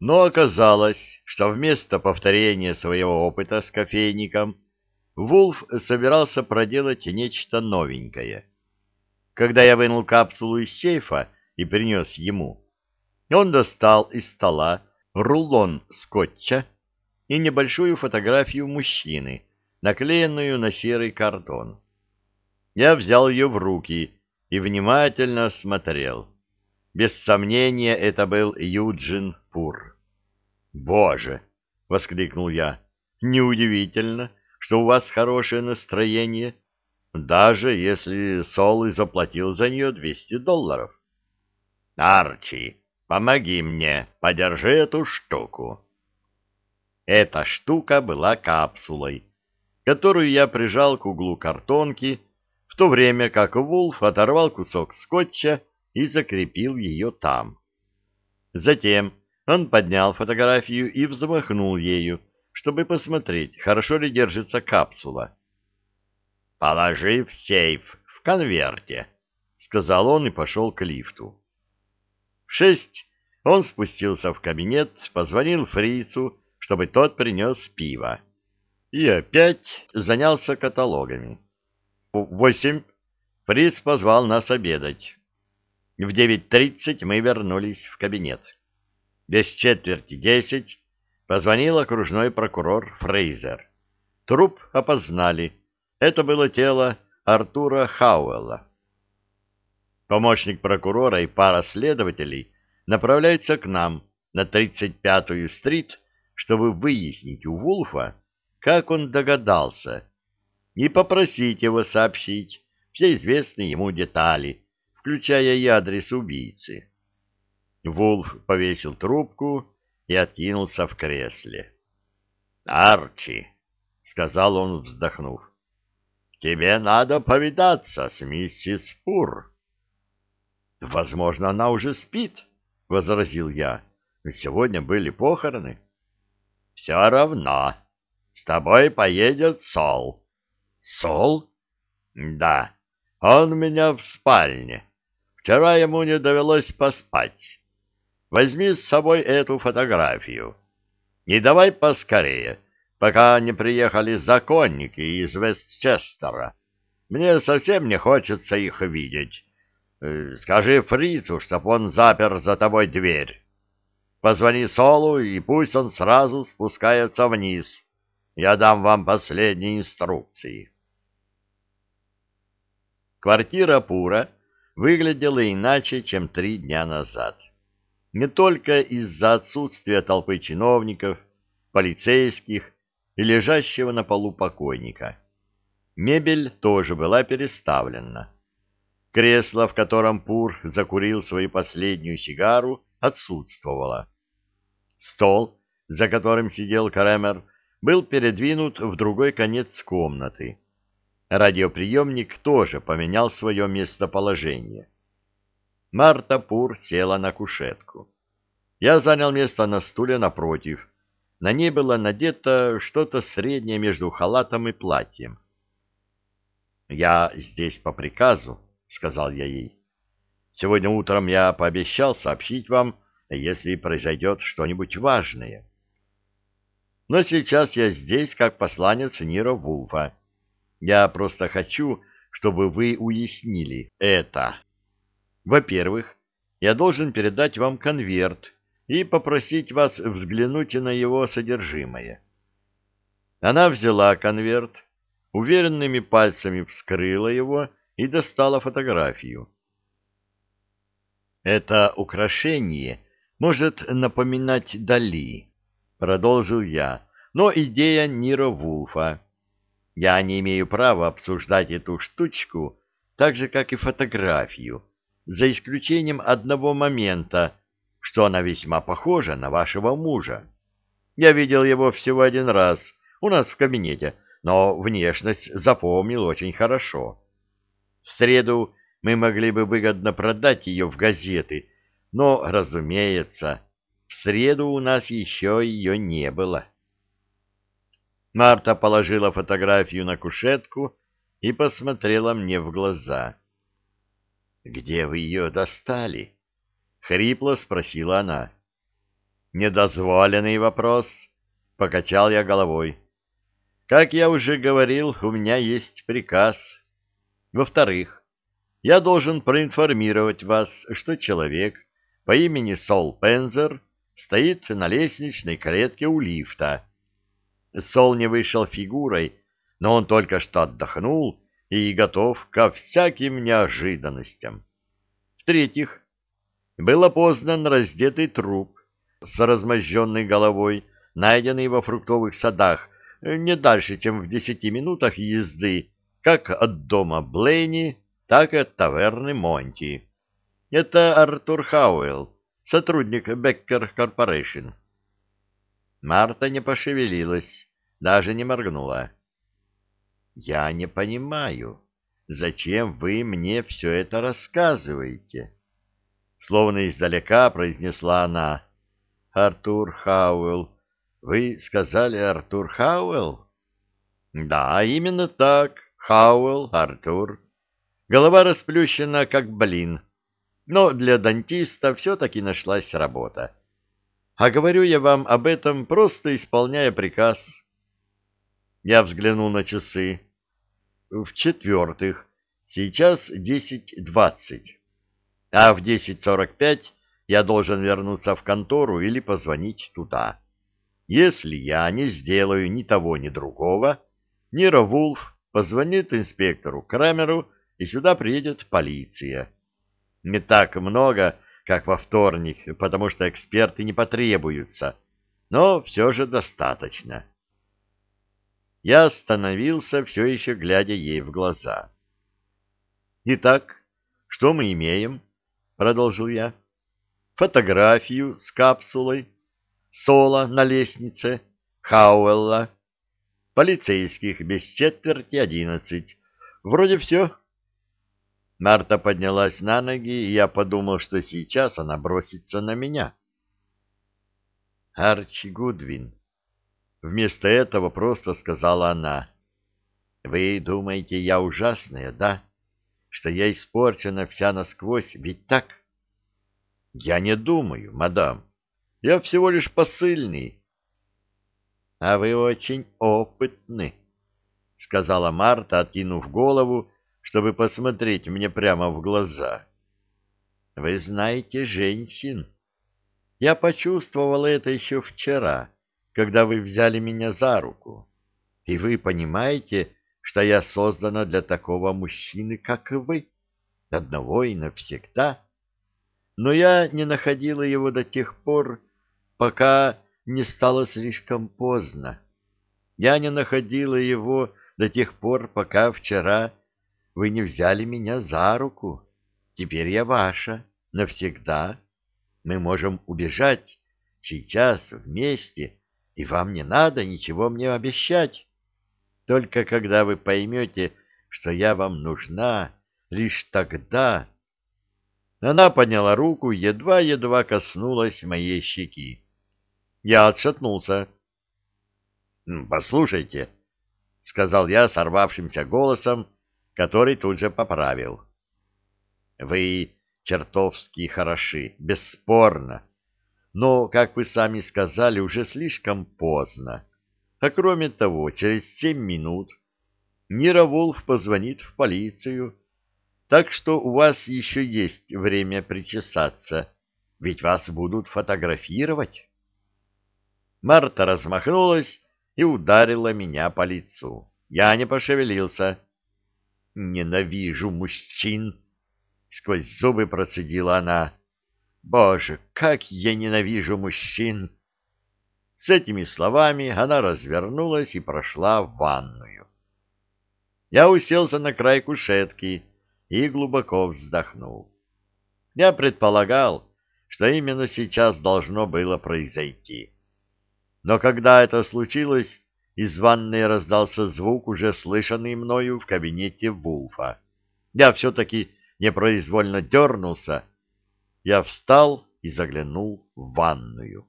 Но оказалось, что вместо повторения своего опыта с кофейником Вулф собирался проделать нечто новенькое. Когда я вынул капсулу из сейфа и принес ему, он достал из стола рулон скотча и небольшую фотографию мужчины, наклеенную на серый картон. Я взял ее в руки и внимательно осмотрел. Без сомнения, это был Юджин Пур. «Боже!» — воскликнул я. «Неудивительно, что у вас хорошее настроение, даже если Сол и заплатил за нее двести долларов». «Арчи, помоги мне, подержи эту штуку». Эта штука была капсулой, которую я прижал к углу картонки, в то время как Вулф оторвал кусок скотча и закрепил ее там. Затем он поднял фотографию и взмахнул ею, чтобы посмотреть, хорошо ли держится капсула. «Положи в сейф в конверте», — сказал он и пошел к лифту. В шесть он спустился в кабинет, позвонил фрицу, чтобы тот принес пиво, и опять занялся каталогами. В восемь фриц позвал нас обедать. В девять тридцать мы вернулись в кабинет. Без четверти десять позвонил окружной прокурор Фрейзер. Труп опознали. Это было тело Артура Хауэлла. Помощник прокурора и пара следователей направляются к нам на 35-ю стрит, чтобы выяснить у Вулфа, как он догадался, и попросить его сообщить все известные ему детали, включая и адрес убийцы. Вулф повесил трубку и откинулся в кресле. «Арчи», — сказал он, вздохнув, — «тебе надо повидаться с миссис Пур». «Возможно, она уже спит», — возразил я. «Сегодня были похороны». «Все равно. С тобой поедет Сол». «Сол?» «Да, он у меня в спальне. Вчера ему не довелось поспать. Возьми с собой эту фотографию. И давай поскорее, пока не приехали законники из Вестчестера. Мне совсем не хочется их видеть. Э, скажи фрицу, чтоб он запер за тобой дверь. Позвони Солу, и пусть он сразу спускается вниз. Я дам вам последние инструкции. Квартира Пура выглядела иначе, чем три дня назад. Не только из-за отсутствия толпы чиновников, полицейских и лежащего на полу покойника. Мебель тоже была переставлена. Кресло, в котором Пур закурил свою последнюю сигару, отсутствовало. Стол, за которым сидел Кремер, был передвинут в другой конец комнаты Радиоприемник тоже поменял свое местоположение. Марта Пур села на кушетку. Я занял место на стуле напротив. На ней было надето что-то среднее между халатом и платьем. «Я здесь по приказу», — сказал я ей. «Сегодня утром я пообещал сообщить вам, если произойдет что-нибудь важное. Но сейчас я здесь как посланец Нира Вулфа, я просто хочу, чтобы вы уяснили это. Во-первых, я должен передать вам конверт и попросить вас взглянуть на его содержимое. Она взяла конверт, уверенными пальцами вскрыла его и достала фотографию. Это украшение может напоминать Дали, продолжил я, но идея Нира Вулфа. Я не имею права обсуждать эту штучку так же, как и фотографию, за исключением одного момента, что она весьма похожа на вашего мужа. Я видел его всего один раз у нас в кабинете, но внешность запомнил очень хорошо. В среду мы могли бы выгодно продать ее в газеты, но, разумеется, в среду у нас еще ее не было. Марта положила фотографию на кушетку и посмотрела мне в глаза. — Где вы ее достали? — хрипло спросила она. Недозволенный вопрос. Покачал я головой. Как я уже говорил, у меня есть приказ. Во-вторых, я должен проинформировать вас, что человек по имени Сол Пензер стоит на лестничной клетке у лифта. Сол не вышел фигурой, но он только что отдохнул и готов ко всяким неожиданностям. В-третьих, был опознан раздетый труп с размозженной головой, найденный во фруктовых садах не дальше, чем в десяти минутах езды, как от дома Блейни, так и от таверны Монти. Это Артур Хауэлл, сотрудник Беккер Корпорейшн. Марта не пошевелилась, даже не моргнула. «Я не понимаю, зачем вы мне все это рассказываете?» Словно издалека произнесла она. «Артур Хауэлл. Вы сказали Артур Хауэлл?» «Да, именно так. Хауэлл, Артур. Голова расплющена, как блин. Но для дантиста все-таки нашлась работа. А говорю я вам об этом, просто исполняя приказ». Я взглянул на часы. В-четвертых, сейчас десять двадцать а в 10.45 я должен вернуться в контору или позвонить туда. Если я не сделаю ни того, ни другого, Нира Вулф позвонит инспектору Крамеру, и сюда приедет полиция. Не так много, как во вторник, потому что эксперты не потребуются, но все же достаточно. Я остановился, все еще глядя ей в глаза. Итак, что мы имеем? продолжил я. Фотографию с капсулой, Соло на лестнице, Хауэлла, полицейских без четверти одиннадцать. Вроде все. Марта поднялась на ноги, и я подумал, что сейчас она бросится на меня. Арчи Гудвин. Вместо этого просто сказала она. «Вы думаете, я ужасная, да?» что я испорчена вся насквозь, ведь так? — Я не думаю, мадам. Я всего лишь посыльный. — А вы очень опытны, — сказала Марта, откинув голову, чтобы посмотреть мне прямо в глаза. — Вы знаете женщин. Я почувствовала это еще вчера, когда вы взяли меня за руку. И вы понимаете, что я создана для такого мужчины, как вы, одного и навсегда. Но я не находила его до тех пор, пока не стало слишком поздно. Я не находила его до тех пор, пока вчера вы не взяли меня за руку. Теперь я ваша, навсегда. Мы можем убежать сейчас вместе, и вам не надо ничего мне обещать. Только когда вы поймете, что я вам нужна, лишь тогда... Она подняла руку, едва-едва коснулась моей щеки. Я отшатнулся. «Послушайте», — сказал я сорвавшимся голосом, который тут же поправил. «Вы чертовски хороши, бесспорно, но, как вы сами сказали, уже слишком поздно. А кроме того, через семь минут Нира Вулф позвонит в полицию. Так что у вас еще есть время причесаться, ведь вас будут фотографировать. Марта размахнулась и ударила меня по лицу. Я не пошевелился. «Ненавижу мужчин!» — сквозь зубы процедила она. «Боже, как я ненавижу мужчин!» С этими словами она развернулась и прошла в ванную. Я уселся на край кушетки и глубоко вздохнул. Я предполагал, что именно сейчас должно было произойти. Но когда это случилось, из ванной раздался звук, уже слышанный мною в кабинете Вулфа. Я все-таки непроизвольно дернулся. Я встал и заглянул в ванную.